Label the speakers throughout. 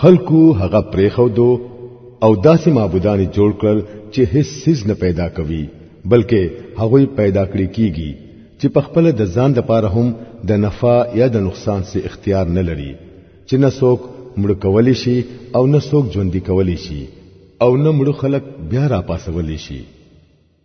Speaker 1: خلکو هغه پریخو دو او داسې معبودان جوړ کړل چې هیڅ سیز نه پیدا کوي بلکې هغه پیدا کړی کیږي چې په خپل د ځان د پاره هم د نفع یا د نقصان سي اختیار نه لري چې نه څوک مړ کولی شي او نه څوک ژوندۍ کولی شي او نه مړ خلک بیا را پاسولی شي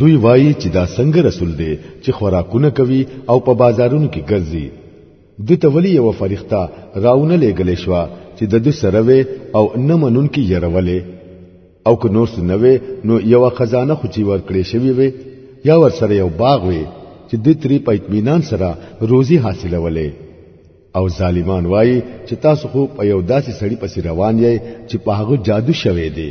Speaker 1: دوی وایي چې دا څنګه رسول دی چې خوراکونه کوي او په بازارونو کې ګرځي د تولی یو فرښتہ راونه لګلې شو چې د دې سره وې او نه منون کې يرولې او که نور څه نه وې نو یو خزانه خو چې ورکړې شوی وې یا ور سره یو باغ وې چې د تری په اطمینان سره روزي حاصلولې او ظالمان وایي چې تاسو خو په یو داسې سړی پسې روان یې چې په هغه جادو شوي دی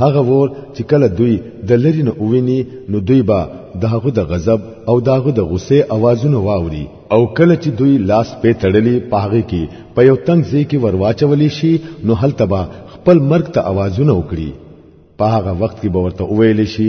Speaker 2: هغه ور چې کله دوی د لری نه وویني نو دوی به داغه د غضب او داغه د غصه اوازونه واوري او کله چې دوی لاس په تړلې پاغه کې په یو تنگ ځای کې ورواچولې شي نو هلته به خپل مرګ ته اوازونه وکړي په هغه وخت کې به ورته وویل شي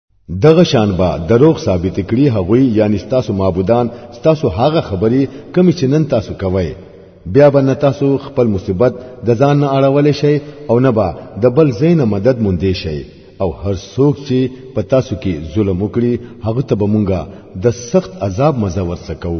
Speaker 2: دغه شان با دروغ ثابت کړي هغوی یعنی تاسو معبودان تاسو هغه خبري کم چې نن تاسو کوي بیا به نه تاسو خپل مصیبت د ځان نه اړول شي او نه با د بل زین مدد مونږ شي او هر څوک چې په تاسو کې ظلم وکړي هغه ته به مونږه د سخت عذاب مزه ورسکو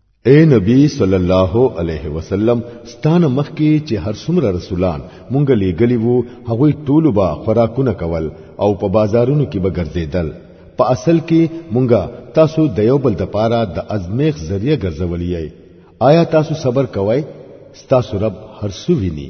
Speaker 2: اے نبی صلی الله علیه وسلم ستانه مخکې چې هر څومره رسولان مونږ لېګلی وو هغه ټولو به خوراکونه کول او په بازارونو کې به ګرځېدل په اصل کې مونږ تاسو د یو بل د پاره د ازمیخ ذریعہ ګرځولې آیا تاسو صبر کوئ ستاسو رب هر څه ویني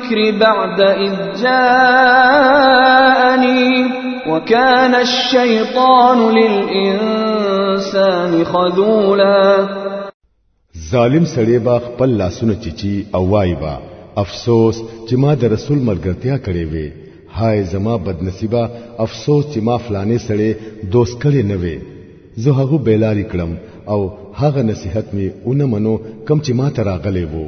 Speaker 1: الذكر بعد إذ جاءني وكان الشيطان للإنسان خذولا
Speaker 2: ظالم سړی با خپل لاسونه چیچی او وای با افسوس چې ما د رسول ملګرتیا کړې وې هاي زما بدنصیبه افسوس چې ما فلانه سړی دوست کړې نه وې زه هغه بیلاری کړم او هغه نصیحت می اونمنو کم چې ما تراغلې وو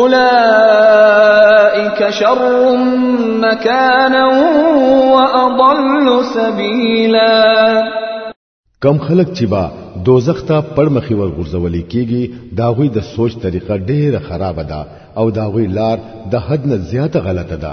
Speaker 2: اولئک شر مکانا واضل سبیلا
Speaker 1: کم خلق چې با دوزخ ته پړمخي ورغورځول کیږي دا غوي د سوچ طریقه ډیره خراب ده او دا غوي لار د حد نه زیاته غلطه ده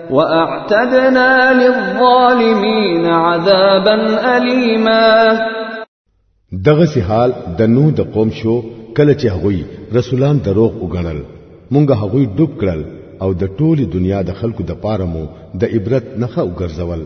Speaker 2: واعتدنا للظالمين عذابا اليما
Speaker 1: دغه سي حال د نو د قوم شو کله چې هغوی رسولان دروغ وګڼل مونږ هغوی ډوب کړل او د ټولي دنیا د خلکو د پاره مو د عبرت نخه وګرځول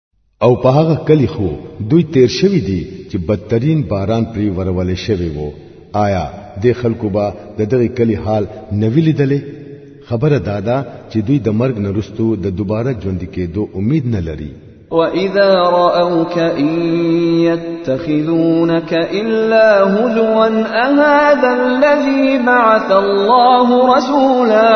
Speaker 1: او په هغه کلی خو دوی تیر شوی دي چې بدترین باران پری ورول شوی وو آیا د خلکو به د دغه کلی حال نوی لیدلې خبره دادا چې دوی د مرګ نرستو د دوباره ژوند کېدو امید نه لري
Speaker 2: وَإِذَا رَأَوْكَ إِن يَتَّخِذُونَكَ إِلَّا هُزُوًا أَهَذَا الَّذِي بَعَثَ اللَّهُ رَسُولًا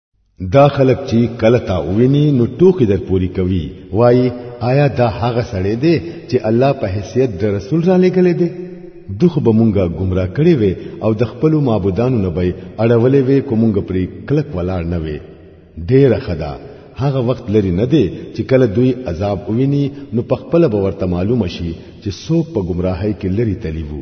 Speaker 1: دا خلک چې کله تا ویني نو ټوکی در پوری کوي وای آیا دا هغه سړی دی چې الله په حیثیت د رسول را لګلې دی دغه به مونږه گمراه کړي وي او د خپل معبودانو نه به اړولې وي کومګه پرې کلک ولاړ نه وي ډېر خدا هغه وخت لري نه دی چې کله دوی عذاب وویني نو په خپل به ورته معلوم شي چې څوک په گمراهۍ کې لري
Speaker 2: تلی وو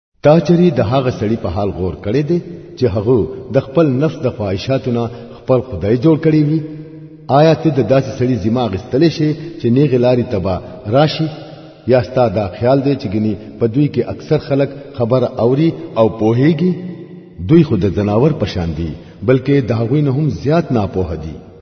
Speaker 2: تا
Speaker 1: چری د هغه سړی په حال غور کړی دی چې هغه د خپل نفس د خواهشاتو نه خپل خدای جوړ کړی وي آیا ته د داسې سړی ذمہ غستلی شي چې نیغه لاري تبا راشي یا ستا دا خیال دی چې ګني په دوی کې اکثر خلک خبر اوري او پوهیږي دوی خود د جناور پشان دي بلکې داغوی نه هم زیات ناپوه دي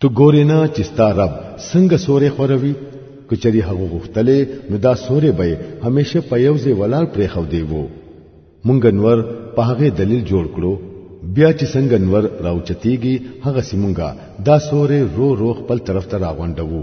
Speaker 1: تو ګورې نه چې ستا رب څنګه سورې خوروي که چېرې هغه غوښتلې نو دا سورې به همیشه په یو ځای ولاړ پرې خو دی وو مونږ نور په هغه دلیل جوړ کړو بیا چې څنګه نور راوچتیږي هغه سیمونګه دا سورې رو رو خپل طرف ته
Speaker 2: راغونډوو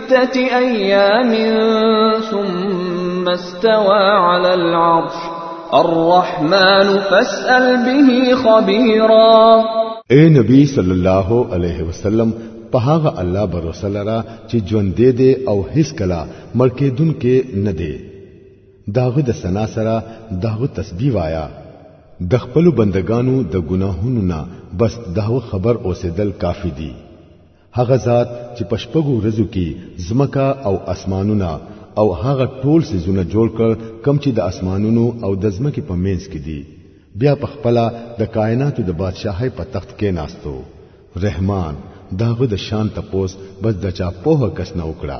Speaker 2: ستة أيام ثم استوى على العرش الرحمن فاسأل به خبيرا
Speaker 1: اے نبی صلی الله علیه وسلم په هغه الله بر رسول را چې ژوند دې دې او هیڅ کلا ملکې دن کې نه دې داغه د سنا سره داغه تسبیح وایا د خپل بندگانو د ګناهونو نه بس داغه خبر اوسېدل کافی دی هغه ذات چې پشپګو ورځو کې زمکا او اسمانونه او هغه ټول سيزونه جوړ کړ کم چې د اسمانونو او د زمکې په منځ کې دي بیا په خپل د کائناتو د بادشاهي په تخت کې ناستو رحمان داغه د شان تپوس بس د چا په کس نه وکړه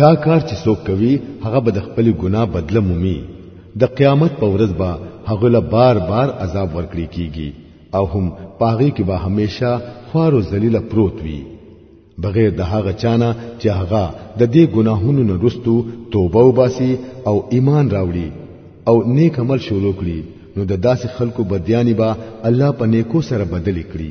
Speaker 1: دا کار چې څوک کوي هغه به د خپل ګناه بدله مومي د قیامت په ورځ به هغه له بار بار عذاب ورکړي کیږي او هم پاغي کې به همیشه خوار او ذلیل پروت وي بغیر د هغه چانه چې هغه د دې ګناهونو نه رستو توبه وباسي او ایمان راوړي او نیک عمل شروع کړي نو د داسې خلکو بدیانی به با الله په نیکو سره بدلی کړي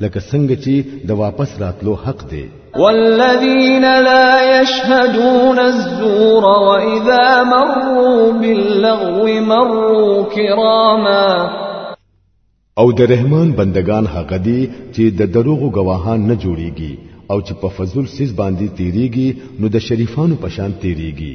Speaker 1: لکه څنګه چې د واپس راتلو حق دی
Speaker 2: والذین لا یشهدون الزور واذا مروا باللغو مروا کراما
Speaker 1: او د رحمان بندگان هغه دي چې د دروغو گواهان نه جوړيږي او چې په فضل سیس باندې تیریږي نو د شریفانو پشان تیریږي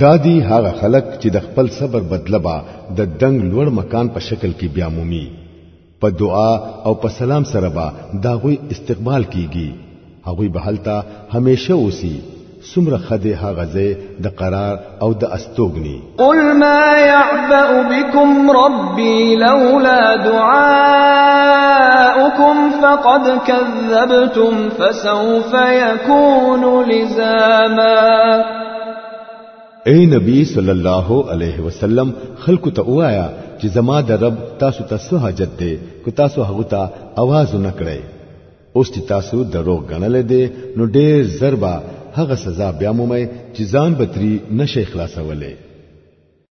Speaker 2: دا
Speaker 1: دی هغه خلک چې د خپل صبر بدله به د دنګ لوړ مکان په شکل کې بیا مومي په دعا او په سلام سره به دا غوي استقبال کیږي هغه به هلته همیشه اوسي سمره خده ها غزه د قرار او د استوګنی
Speaker 2: قل ما يعبأ بكم ربي لولا دعاؤكم فقد كذبتم فسوف يكون لزاما
Speaker 1: اے نبی صلی الله علیه وسلم خلکو ته وایا چې زما د رب تاسو ته څه حاجت دی کو تاسو هغه ته आवाज نه کړئ اوس چې تاسو دروغ غنل دي نو ډېر ضربه هغه سزا بیا مومئ چې ځان بتري نشي خلاصولې